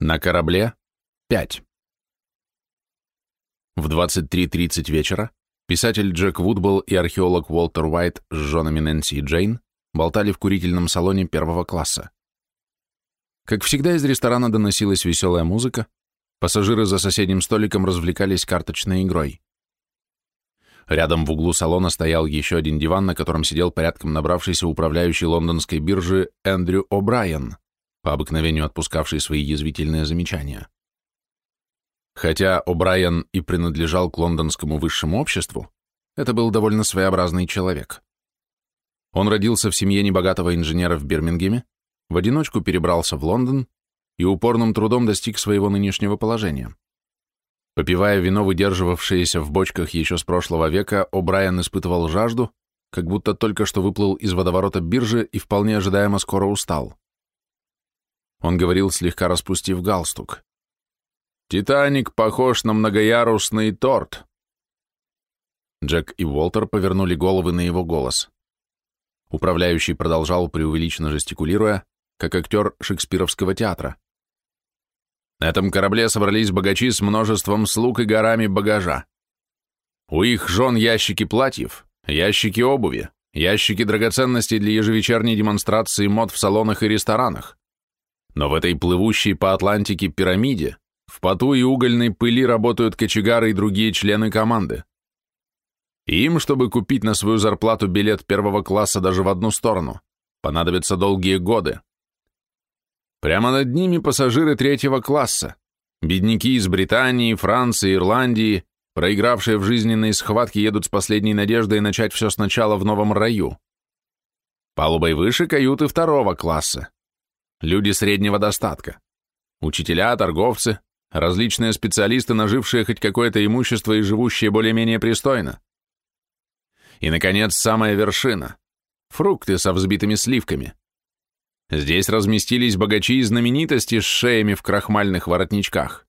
На корабле – 5. В 23.30 вечера писатель Джек Вудбелл и археолог Уолтер Уайт с женами Нэнси и Джейн болтали в курительном салоне первого класса. Как всегда, из ресторана доносилась веселая музыка, пассажиры за соседним столиком развлекались карточной игрой. Рядом в углу салона стоял еще один диван, на котором сидел порядком набравшийся управляющий лондонской биржи Эндрю О'Брайен – по обыкновению отпускавший свои язвительные замечания. Хотя О'Брайен и принадлежал к лондонскому высшему обществу, это был довольно своеобразный человек. Он родился в семье небогатого инженера в Бирмингеме, в одиночку перебрался в Лондон и упорным трудом достиг своего нынешнего положения. Попивая вино, выдерживавшееся в бочках еще с прошлого века, О'Брайен испытывал жажду, как будто только что выплыл из водоворота биржи и вполне ожидаемо скоро устал. Он говорил, слегка распустив галстук. «Титаник похож на многоярусный торт». Джек и Уолтер повернули головы на его голос. Управляющий продолжал, преувеличенно жестикулируя, как актер шекспировского театра. На этом корабле собрались богачи с множеством слуг и горами багажа. У их жен ящики платьев, ящики обуви, ящики драгоценностей для ежевечерней демонстрации мод в салонах и ресторанах. Но в этой плывущей по Атлантике пирамиде в поту и угольной пыли работают кочегары и другие члены команды. Им, чтобы купить на свою зарплату билет первого класса даже в одну сторону, понадобятся долгие годы. Прямо над ними пассажиры третьего класса, бедняки из Британии, Франции, Ирландии, проигравшие в жизненной схватке, едут с последней надеждой начать все сначала в новом раю. Палубой выше каюты второго класса, люди среднего достатка, учителя, торговцы, различные специалисты, нажившие хоть какое-то имущество и живущие более-менее пристойно. И, наконец, самая вершина — фрукты со взбитыми сливками. Здесь разместились богачи и знаменитости с шеями в крахмальных воротничках.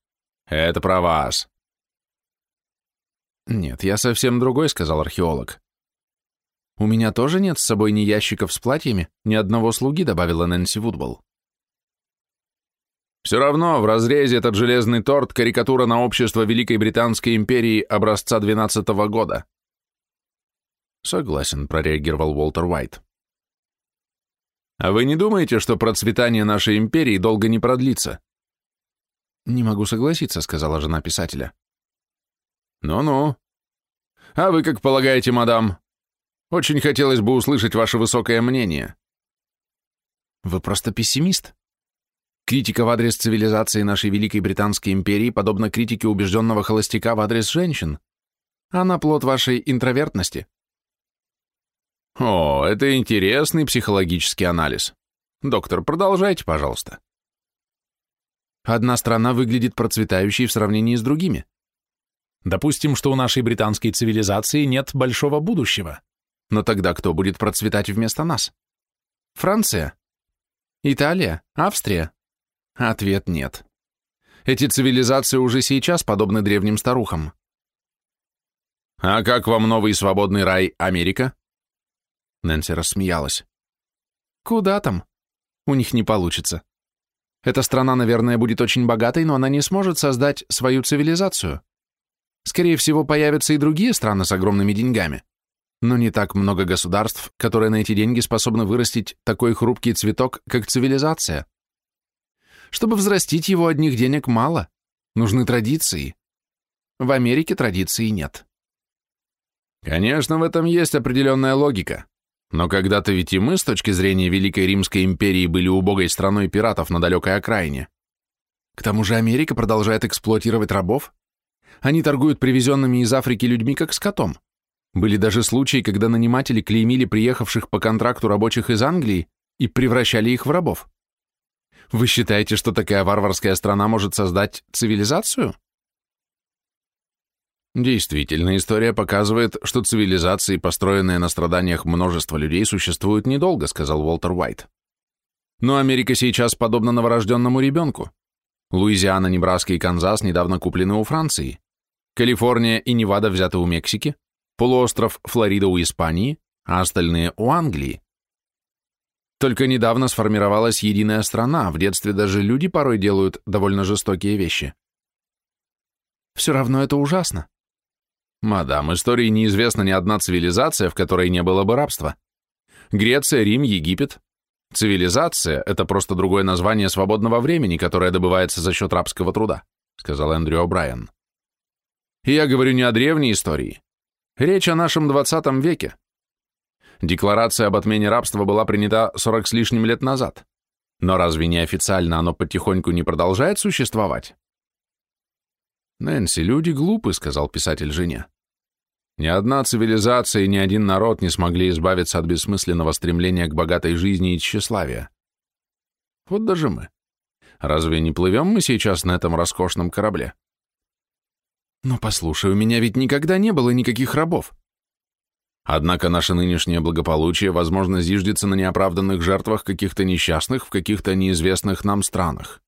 Это про вас. «Нет, я совсем другой», — сказал археолог. «У меня тоже нет с собой ни ящиков с платьями, ни одного слуги», — добавила Нэнси Вудболл. Все равно в разрезе этот железный торт – карикатура на общество Великой Британской империи образца 12 -го года. Согласен, прореагировал Уолтер Уайт. А вы не думаете, что процветание нашей империи долго не продлится? Не могу согласиться, сказала жена писателя. Ну-ну. А вы как полагаете, мадам? Очень хотелось бы услышать ваше высокое мнение. Вы просто пессимист, Критика в адрес цивилизации нашей Великой Британской империи подобна критике убежденного холостяка в адрес женщин. Она плод вашей интровертности. О, это интересный психологический анализ. Доктор, продолжайте, пожалуйста. Одна страна выглядит процветающей в сравнении с другими. Допустим, что у нашей британской цивилизации нет большого будущего. Но тогда кто будет процветать вместо нас? Франция? Италия? Австрия? Ответ нет. Эти цивилизации уже сейчас подобны древним старухам. «А как вам новый свободный рай Америка?» Нэнси рассмеялась. «Куда там? У них не получится. Эта страна, наверное, будет очень богатой, но она не сможет создать свою цивилизацию. Скорее всего, появятся и другие страны с огромными деньгами, но не так много государств, которые на эти деньги способны вырастить такой хрупкий цветок, как цивилизация. Чтобы взрастить его, одних денег мало. Нужны традиции. В Америке традиций нет. Конечно, в этом есть определенная логика. Но когда-то ведь и мы, с точки зрения Великой Римской империи, были убогой страной пиратов на далекой окраине. К тому же Америка продолжает эксплуатировать рабов. Они торгуют привезенными из Африки людьми как скотом. Были даже случаи, когда наниматели клеймили приехавших по контракту рабочих из Англии и превращали их в рабов. Вы считаете, что такая варварская страна может создать цивилизацию? Действительно, история показывает, что цивилизации, построенные на страданиях множества людей, существуют недолго, сказал Уолтер Уайт. Но Америка сейчас подобна новорожденному ребенку. Луизиана, Небраска и Канзас недавно куплены у Франции. Калифорния и Невада взяты у Мексики, полуостров Флорида у Испании, а остальные у Англии. Только недавно сформировалась единая страна, в детстве даже люди порой делают довольно жестокие вещи. Все равно это ужасно. Мадам, истории неизвестна ни одна цивилизация, в которой не было бы рабства. Греция, Рим, Египет. Цивилизация — это просто другое название свободного времени, которое добывается за счет рабского труда, сказал Эндрю О'Брайен. И я говорю не о древней истории. Речь о нашем 20 веке. Декларация об отмене рабства была принята 40 с лишним лет назад. Но разве неофициально оно потихоньку не продолжает существовать? «Нэнси, люди глупы», — сказал писатель жене. Ни одна цивилизация и ни один народ не смогли избавиться от бессмысленного стремления к богатой жизни и тщеславия. Вот даже мы. Разве не плывем мы сейчас на этом роскошном корабле? Но послушай, у меня ведь никогда не было никаких рабов. Однако наше нынешнее благополучие, возможно, зиждется на неоправданных жертвах каких-то несчастных в каких-то неизвестных нам странах.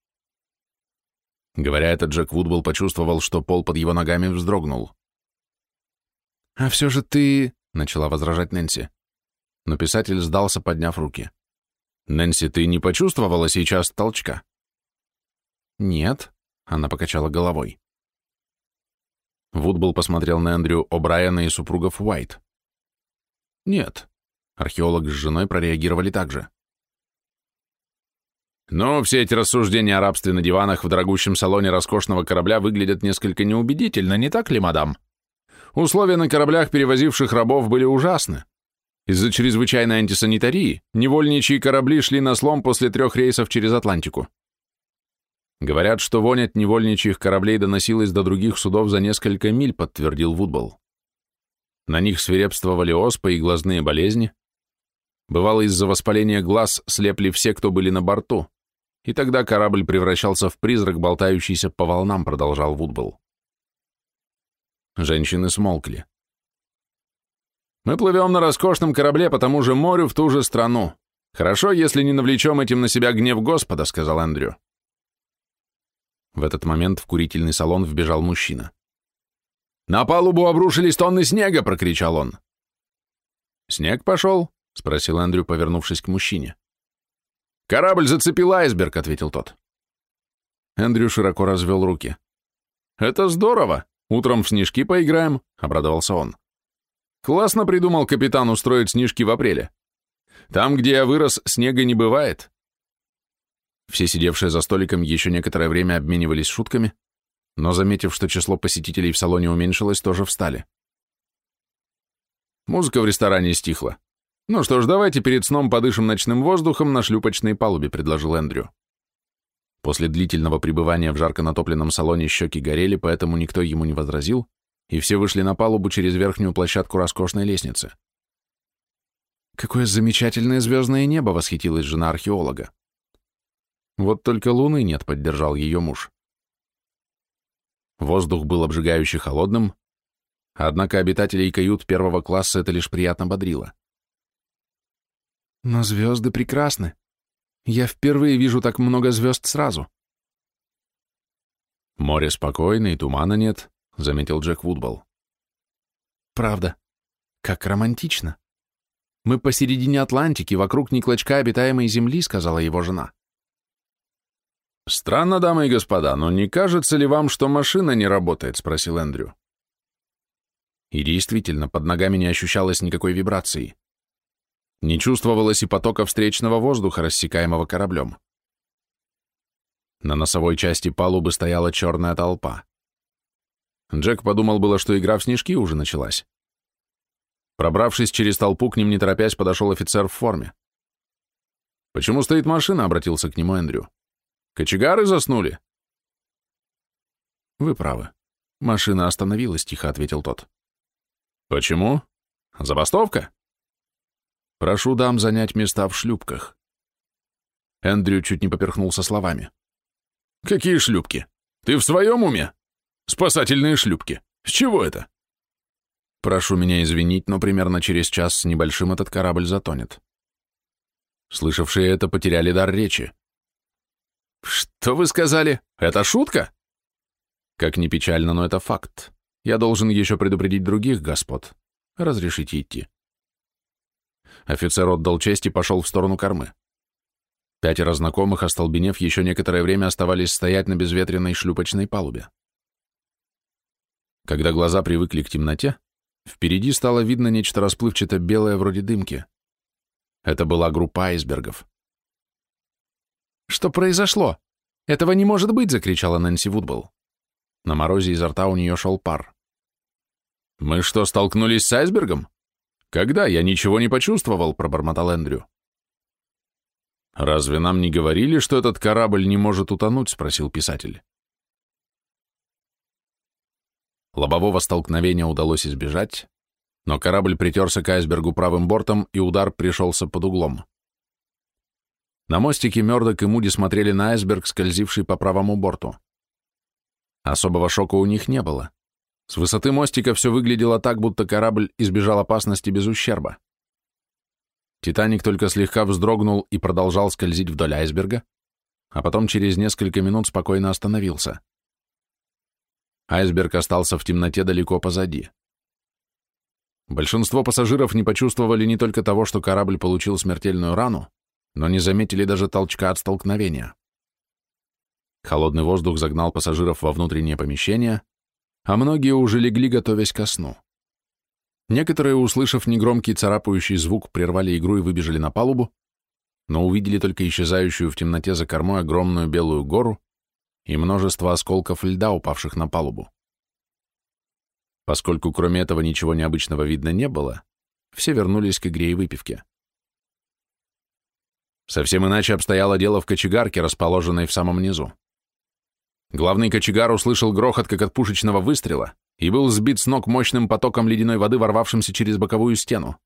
Говоря это, Джек Вудвелл почувствовал, что пол под его ногами вздрогнул. «А все же ты...» — начала возражать Нэнси. Но писатель сдался, подняв руки. «Нэнси, ты не почувствовала сейчас толчка?» «Нет», — она покачала головой. Вудбл посмотрел на Эндрю О'Брайена и супругов Уайт. Нет. Археолог с женой прореагировали так же. Но все эти рассуждения о рабстве на диванах в дорогущем салоне роскошного корабля выглядят несколько неубедительно, не так ли, мадам? Условия на кораблях, перевозивших рабов, были ужасны. Из-за чрезвычайной антисанитарии невольничьи корабли шли на слом после трех рейсов через Атлантику. Говорят, что вонь от невольничьих кораблей доносилась до других судов за несколько миль, подтвердил Вудбол. На них свирепствовали оспа и глазные болезни. Бывало, из-за воспаления глаз слепли все, кто были на борту, и тогда корабль превращался в призрак, болтающийся по волнам, продолжал Вудбол. Женщины смолкли. «Мы плывем на роскошном корабле по тому же морю в ту же страну. Хорошо, если не навлечем этим на себя гнев Господа», — сказал Эндрю. В этот момент в курительный салон вбежал мужчина. «На палубу обрушились тонны снега!» — прокричал он. «Снег пошел?» — спросил Эндрю, повернувшись к мужчине. «Корабль зацепил айсберг», — ответил тот. Эндрю широко развел руки. «Это здорово! Утром в снежки поиграем», — обрадовался он. «Классно придумал капитан устроить снежки в апреле. Там, где я вырос, снега не бывает». Все сидевшие за столиком еще некоторое время обменивались шутками, но, заметив, что число посетителей в салоне уменьшилось, тоже встали. Музыка в ресторане стихла. «Ну что ж, давайте перед сном подышим ночным воздухом на шлюпочной палубе», — предложил Эндрю. После длительного пребывания в жарко натопленном салоне щеки горели, поэтому никто ему не возразил, и все вышли на палубу через верхнюю площадку роскошной лестницы. «Какое замечательное звездное небо!» — восхитилась жена археолога. «Вот только луны нет», — поддержал ее муж. Воздух был обжигающе холодным, однако обитателей кают первого класса это лишь приятно бодрило. Но звезды прекрасны. Я впервые вижу так много звезд сразу. Море спокойно и тумана нет, заметил Джек Вудбол. Правда. Как романтично. Мы посередине Атлантики, вокруг ни клочка обитаемой земли, сказала его жена. «Странно, дамы и господа, но не кажется ли вам, что машина не работает?» — спросил Эндрю. И действительно, под ногами не ощущалось никакой вибрации. Не чувствовалось и потока встречного воздуха, рассекаемого кораблем. На носовой части палубы стояла черная толпа. Джек подумал было, что игра в снежки уже началась. Пробравшись через толпу, к ним не торопясь подошел офицер в форме. «Почему стоит машина?» — обратился к нему Эндрю. Кочегары заснули?» «Вы правы. Машина остановилась», — тихо ответил тот. «Почему? Забастовка?» «Прошу дам занять места в шлюпках». Эндрю чуть не поперхнулся словами. «Какие шлюпки? Ты в своем уме? Спасательные шлюпки. С чего это?» «Прошу меня извинить, но примерно через час с небольшим этот корабль затонет». Слышавшие это потеряли дар речи. «Что вы сказали? Это шутка?» «Как ни печально, но это факт. Я должен еще предупредить других господ. Разрешите идти». Офицер отдал честь и пошел в сторону кормы. Пятеро знакомых, остолбенев, еще некоторое время оставались стоять на безветренной шлюпочной палубе. Когда глаза привыкли к темноте, впереди стало видно нечто расплывчато белое вроде дымки. Это была группа айсбергов. «Что произошло? Этого не может быть!» — закричала Нэнси Вудбелл. На морозе изо рта у нее шел пар. «Мы что, столкнулись с айсбергом? Когда? Я ничего не почувствовал», — пробормотал Эндрю. «Разве нам не говорили, что этот корабль не может утонуть?» — спросил писатель. Лобового столкновения удалось избежать, но корабль притерся к айсбергу правым бортом, и удар пришелся под углом. На мостике Мёрдок и Муди смотрели на айсберг, скользивший по правому борту. Особого шока у них не было. С высоты мостика все выглядело так, будто корабль избежал опасности без ущерба. Титаник только слегка вздрогнул и продолжал скользить вдоль айсберга, а потом через несколько минут спокойно остановился. Айсберг остался в темноте далеко позади. Большинство пассажиров не почувствовали не только того, что корабль получил смертельную рану, но не заметили даже толчка от столкновения. Холодный воздух загнал пассажиров во внутреннее помещение, а многие уже легли, готовясь ко сну. Некоторые, услышав негромкий царапающий звук, прервали игру и выбежали на палубу, но увидели только исчезающую в темноте за кормой огромную белую гору и множество осколков льда, упавших на палубу. Поскольку кроме этого ничего необычного видно не было, все вернулись к игре и выпивке. Совсем иначе обстояло дело в кочегарке, расположенной в самом низу. Главный кочегар услышал грохот, как от пушечного выстрела, и был сбит с ног мощным потоком ледяной воды, ворвавшимся через боковую стену.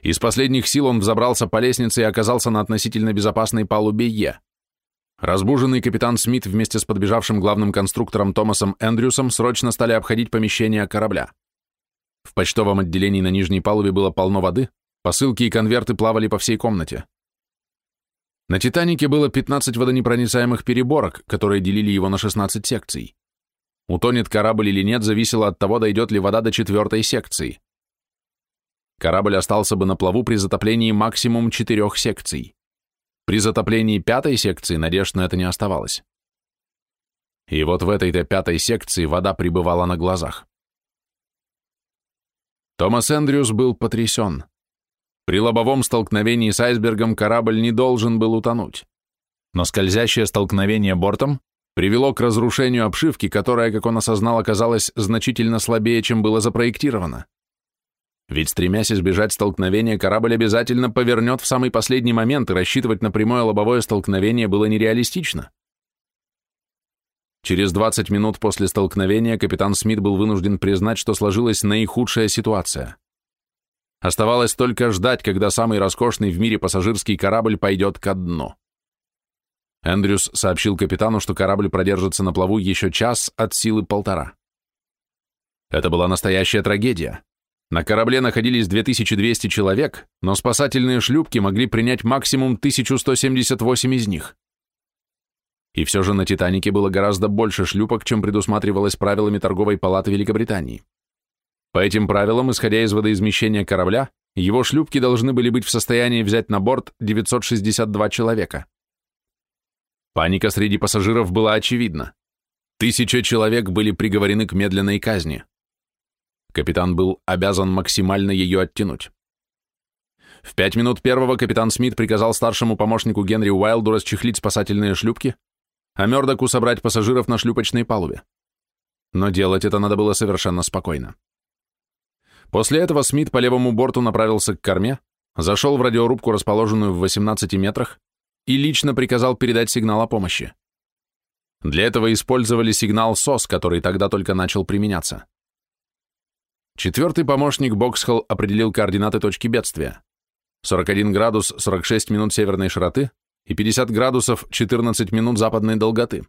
Из последних сил он взобрался по лестнице и оказался на относительно безопасной палубе Е. Разбуженный капитан Смит вместе с подбежавшим главным конструктором Томасом Эндрюсом срочно стали обходить помещение корабля. В почтовом отделении на нижней палубе было полно воды, посылки и конверты плавали по всей комнате. На «Титанике» было 15 водонепроницаемых переборок, которые делили его на 16 секций. Утонет корабль или нет, зависело от того, дойдет ли вода до четвертой секции. Корабль остался бы на плаву при затоплении максимум четырех секций. При затоплении пятой секции надежд на это не оставалось. И вот в этой-то пятой секции вода прибывала на глазах. Томас Эндрюс был потрясен. При лобовом столкновении с айсбергом корабль не должен был утонуть. Но скользящее столкновение бортом привело к разрушению обшивки, которая, как он осознал, оказалась значительно слабее, чем было запроектировано. Ведь, стремясь избежать столкновения, корабль обязательно повернет в самый последний момент, и рассчитывать на прямое лобовое столкновение было нереалистично. Через 20 минут после столкновения капитан Смит был вынужден признать, что сложилась наихудшая ситуация. Оставалось только ждать, когда самый роскошный в мире пассажирский корабль пойдет ко дну. Эндрюс сообщил капитану, что корабль продержится на плаву еще час от силы полтора. Это была настоящая трагедия. На корабле находились 2200 человек, но спасательные шлюпки могли принять максимум 1178 из них. И все же на «Титанике» было гораздо больше шлюпок, чем предусматривалось правилами торговой палаты Великобритании. По этим правилам, исходя из водоизмещения корабля, его шлюпки должны были быть в состоянии взять на борт 962 человека. Паника среди пассажиров была очевидна. Тысяча человек были приговорены к медленной казни. Капитан был обязан максимально ее оттянуть. В пять минут первого капитан Смит приказал старшему помощнику Генри Уайлду расчехлить спасательные шлюпки, а Мёрдоку собрать пассажиров на шлюпочной палубе. Но делать это надо было совершенно спокойно. После этого Смит по левому борту направился к корме, зашел в радиорубку, расположенную в 18 метрах, и лично приказал передать сигнал о помощи. Для этого использовали сигнал СОС, который тогда только начал применяться. Четвертый помощник Боксхолл определил координаты точки бедствия. 41 градус 46 минут северной широты и 50 градусов 14 минут западной долготы.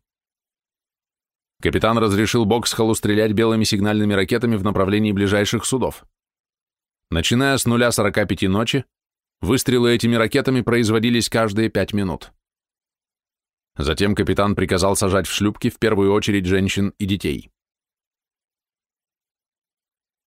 Капитан разрешил Боксхоллу стрелять белыми сигнальными ракетами в направлении ближайших судов. Начиная с нуля 45 ночи, Выстрелы этими ракетами производились каждые пять минут. Затем капитан приказал сажать в шлюпки в первую очередь женщин и детей.